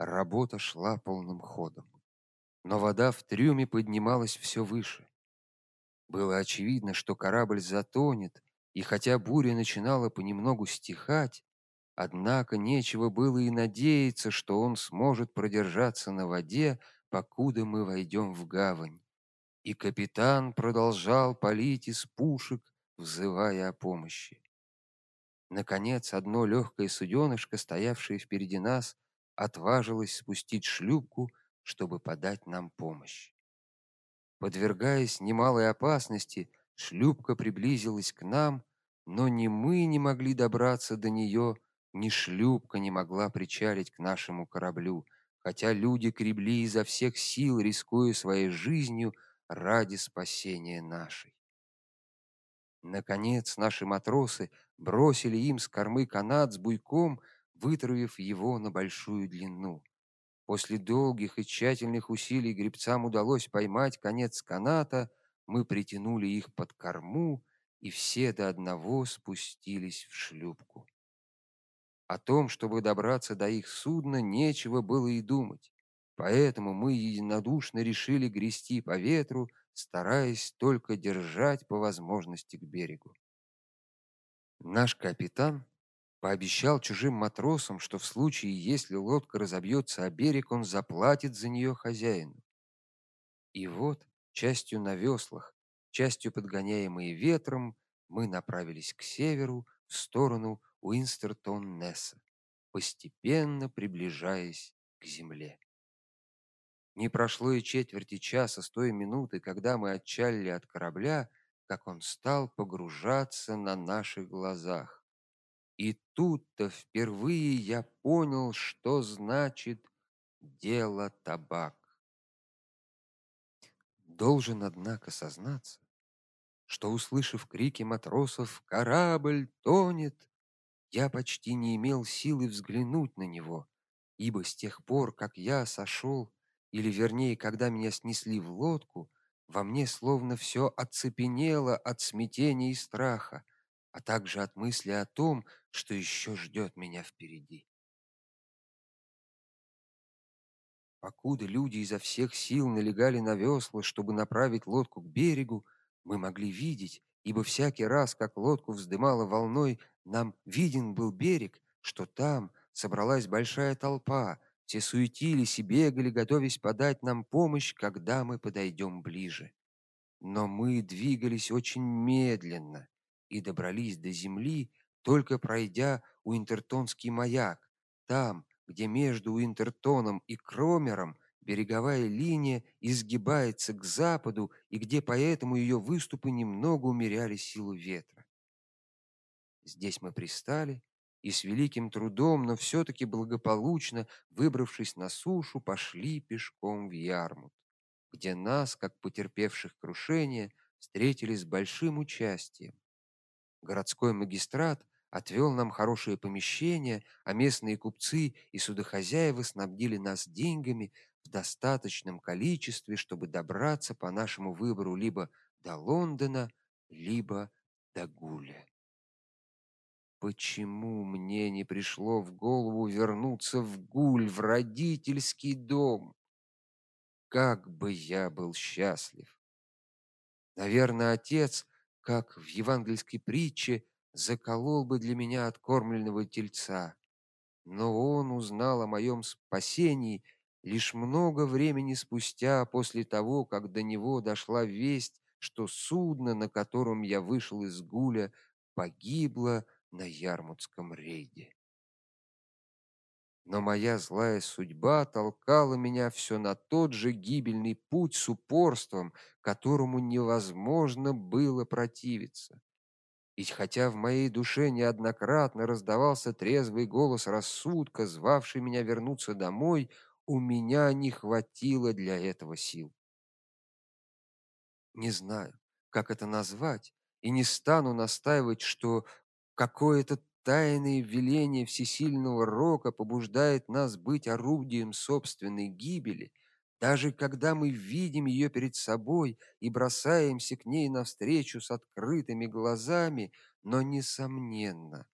Работа шла полным ходом. Но вода в трюме поднималась все выше. Было очевидно, что корабль затонет, и хотя буря начинала понемногу стихать, однако нечего было и надеяться, что он сможет продержаться на воде, покуда мы войдем в гавань. И капитан продолжал палить из пушек, взывая о помощи. Наконец, одно легкое суденышко, стоявшее впереди нас, отважилось спустить шлюпку, чтобы подать нам помощь. Подвергаясь немалой опасности, шлюпка приблизилась к нам, но ни мы не могли добраться до нее, ни шлюпка не могла причалить к нашему кораблю, хотя люди кребли изо всех сил, рискуя своей жизнью ради спасения нашей. Наконец наши матросы бросили им с кормы канат с буйком, вытравив его на большую длину. После долгих и тщательных усилий гребцам удалось поймать конец каната, мы притянули их под корму, и все до одного спустились в шлюпку. О том, чтобы добраться до их судна, нечего было и думать. Поэтому мы единодушно решили грести по ветру, стараясь только держать по возможности к берегу. Наш капитан Пообещал чужим матросам, что в случае, если лодка разобьется о берег, он заплатит за нее хозяину. И вот, частью на веслах, частью подгоняемые ветром, мы направились к северу, в сторону Уинстертон-Несса, постепенно приближаясь к земле. Не прошло и четверти часа с той минуты, когда мы отчалили от корабля, как он стал погружаться на наших глазах. И тут-то впервые я понял, что значит дело табак. Должен однако сознаться, что услышав крики матросов "Корабль тонет!", я почти не имел силы взглянуть на него, ибо с тех пор, как я сошел, или вернее, когда меня снесли в лодку, во мне словно все оцепенело от смятения и страха а также от мысли о том, что еще ждет меня впереди. Покуда люди изо всех сил налегали на весла, чтобы направить лодку к берегу, мы могли видеть, ибо всякий раз, как лодку вздымало волной, нам виден был берег, что там собралась большая толпа, все суетились и бегали, готовясь подать нам помощь, когда мы подойдем ближе. Но мы двигались очень медленно, и добрались до земли, только пройдя Уинтертонский маяк. Там, где между Уинтертоном и Кромером береговая линия изгибается к западу и где поэтому ее выступы немного умеряли силу ветра. Здесь мы пристали и с великим трудом, но все таки благополучно, выбравшись на сушу, пошли пешком в Ярмут, где нас, как потерпевших крушение, встретили с большим участием. Городской магистрат отвел нам хорошее помещение, а местные купцы и судохозяева снабдили нас деньгами в достаточном количестве, чтобы добраться по нашему выбору либо до Лондона, либо до Гуля. Почему мне не пришло в голову вернуться в Гуль, в родительский дом? Как бы я был счастлив. Наверное, отец как в евангельской притче, заколол бы для меня откормленного тельца. Но он узнал о моем спасении лишь много времени спустя после того, как до него дошла весть, что судно, на котором я вышел из Гуля, погибло на Ярмутском рейде. Но моя злая судьба толкала меня все на тот же гибельный путь с упорством, которому невозможно было противиться. И хотя в моей душе неоднократно раздавался трезвый голос рассудка, звавший меня вернуться домой, у меня не хватило для этого сил. Не знаю, как это назвать, и не стану настаивать, что какое-то Тайное веление всесильного рока побуждает нас быть орудием собственной гибели, даже когда мы видим ее перед собой и бросаемся к ней навстречу с открытыми глазами, но несомненно,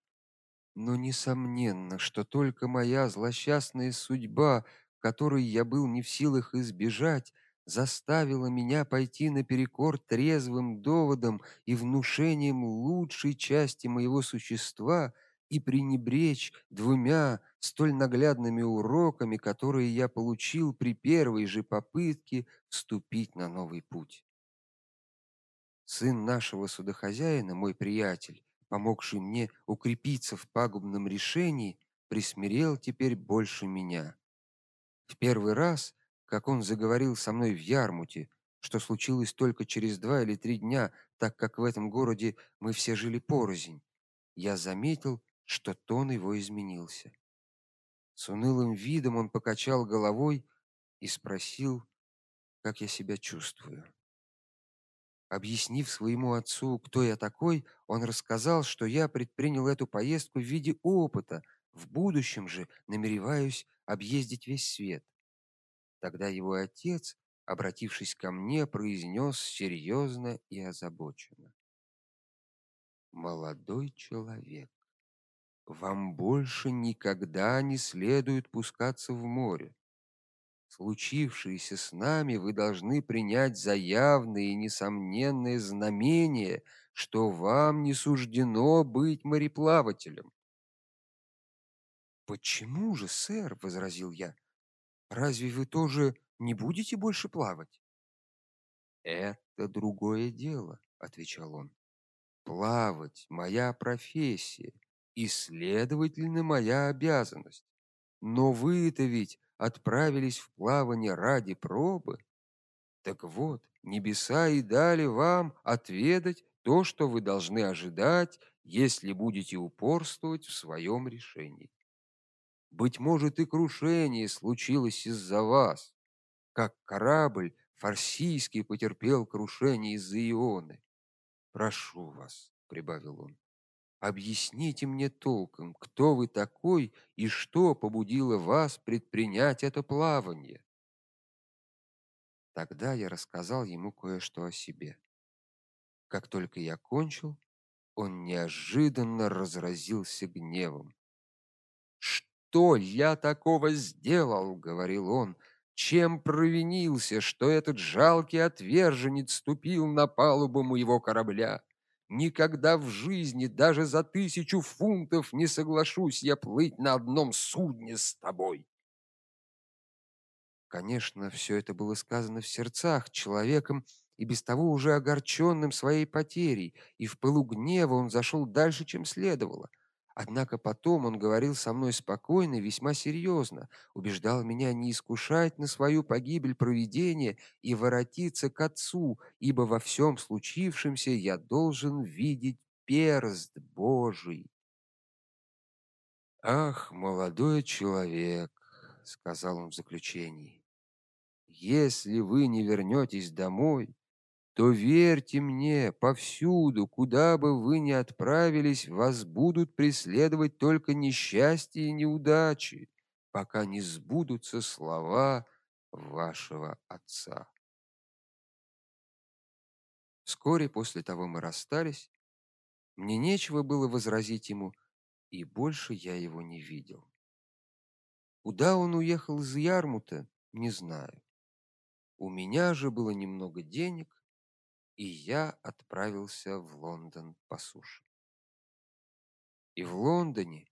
Но несомненно, что только моя злосчастная судьба, которой я был не в силах избежать, заставила меня пойти наперекор трезвым доводам и внушениям лучшей части моего существа и пренебречь двумя столь наглядными уроками, которые я получил при первой же попытке вступить на новый путь. Сын нашего судохозяина, мой приятель, помогший мне укрепиться в пагубном решении, присмирел теперь больше меня. В первый раз, как он заговорил со мной в Ярмуте, что случилось только через два или три дня, так как в этом городе мы все жили порознь, я заметил, что тон его изменился. С унылым видом он покачал головой и спросил, как я себя чувствую. Объяснив своему отцу, кто я такой, он рассказал, что я предпринял эту поездку в виде опыта, в будущем же намереваюсь объездить весь свет. Тогда его отец, обратившись ко мне, произнес серьезно и озабоченно: "Молодой человек, вам больше никогда не следует пускаться в море случившееся с нами вы должны принять за явное и несомненное знамение, что вам не суждено быть мореплавателем. Почему же, сэр, возразил я. Разве вы тоже не будете больше плавать? Это другое дело, отвечал он. Плавать моя профессия и, следовательно, моя обязанность. Но вы-то ведь отправились в плавание ради пробы. Так вот, небеса и дали вам отведать то, что вы должны ожидать, если будете упорствовать в своем решении. Быть может, и крушение случилось из-за вас, как корабль фарсийский потерпел крушение из-за Ионы. Прошу вас, прибавил он, Объясните мне толком, кто вы такой и что побудило вас предпринять это плавание. Тогда я рассказал ему кое-что о себе. Как только я кончил, он неожиданно разразился гневом. Что я такого сделал, говорил он, чем провинился, что этот жалкий отверженец ступил на палубу моего корабля? Никогда в жизни даже за тысячу фунтов не соглашусь я плыть на одном судне с тобой. Конечно, все это было сказано в сердцах человеком и без того уже огорченным своей потерей, и в пылу гнева он зашел дальше, чем следовало. Однако потом он говорил со мной спокойно и весьма серьезно, убеждал меня не искушать на свою погибель провидение и воротиться к отцу, ибо во всем случившемся я должен видеть перст Божий. Ах, молодой человек, сказал он в заключении. Если вы не вернетесь домой, то верьте мне, повсюду, куда бы вы ни отправились, вас будут преследовать только несчастья и неудачи, пока не сбудутся слова вашего отца. Вскоре после того мы расстались. Мне нечего было возразить ему, и больше я его не видел. Куда он уехал из Ярмута, не знаю. У меня же было немного денег, и я отправился в Лондон по суше. И в Лондоне,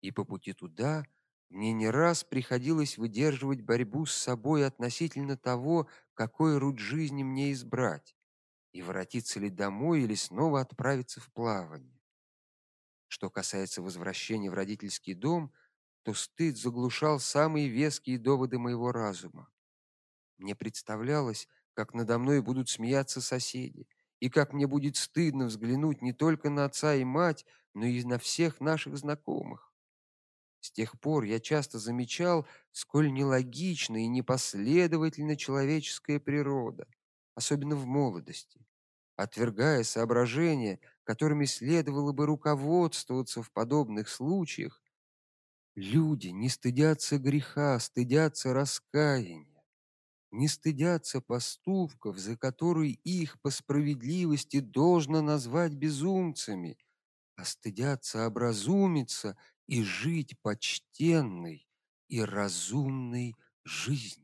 и по пути туда мне не раз приходилось выдерживать борьбу с собой относительно того, какой род жизни мне избрать, и воротиться ли домой или снова отправиться в плавание. Что касается возвращения в родительский дом, то стыд заглушал самые веские доводы моего разума. Мне представлялось, как надо мной будут смеяться соседи, и как мне будет стыдно взглянуть не только на отца и мать, но и на всех наших знакомых. С тех пор я часто замечал, сколь нелогична и непоследовательна человеческая природа, особенно в молодости, отвергая соображения, которыми следовало бы руководствоваться в подобных случаях. Люди не стыдятся греха, стыдятся раскаяния не стыдятся поступков, за которые их по справедливости должно назвать безумцами, а стыдятся образумиться и жить почтенной и разумной жизнью.